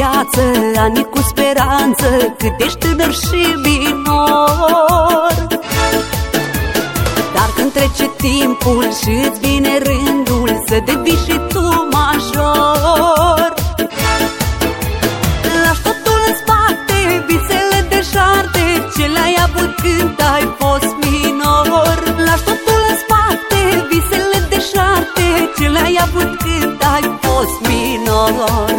viață, ani cu speranță Cât ești tânăr și minor. Dar când trece timpul și îți vine rândul Să devii și tu major. Lași totul în spate, visele de șarte Ce le-ai avut când ai fost minor. Lași totul în spate, visele de șarte Ce le-ai avut când ai fost minor. An de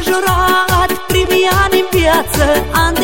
majorat, primii ani în viață An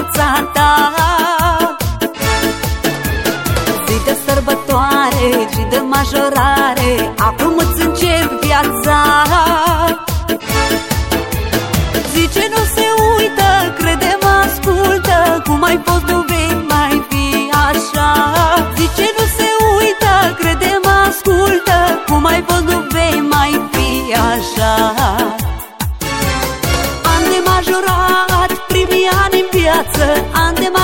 viața ta. Zi de sărbătoare, zi de majorare Acum îți încep viața. Zi ce nu se uită, crede-mă, ascultă Cum ai fost, nu vei mai fi așa. Zi ce nu se uită, crede-mă, ascultă Cum ai fost, nu vei mai fi așa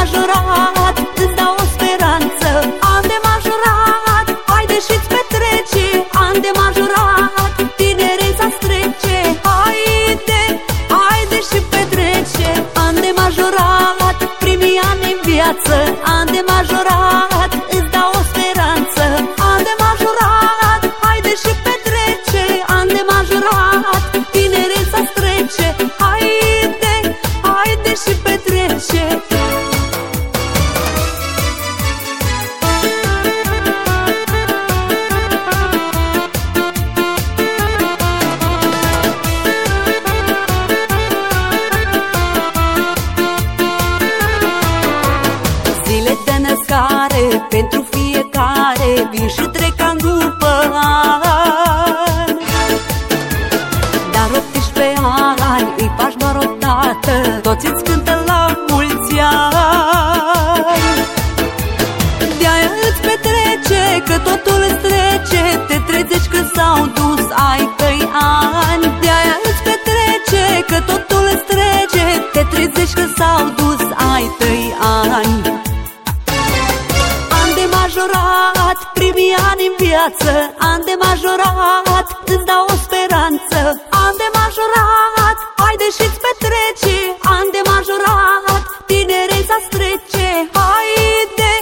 An de majorat, îți dau o speranță. An de majorat, haide și-ți petrece. An de majorat, tinereța strece Haide, haide și petrece. An de majorat, primii ani în viață. An de fiecare Vin și trec an după an. Dar 18 ani îi faci doar o dată Toți îți cântă la mulți ani. De-aia îți petrece că totul îți trece Te trezești că s-au dus ai tăi ani. De-aia îți petrece că totul îți trece Te trezești că s-au dus ai tăi viață. An de majorat, îți dau o speranță. An de majorat, haide și-ți petrece. An de majorat, tinereța strece Haide,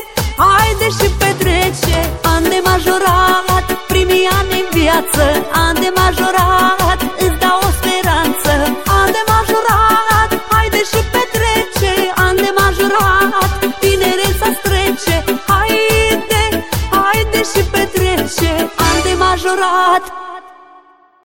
haide și petrece. An de majorat, primii ani în viață. An Haide,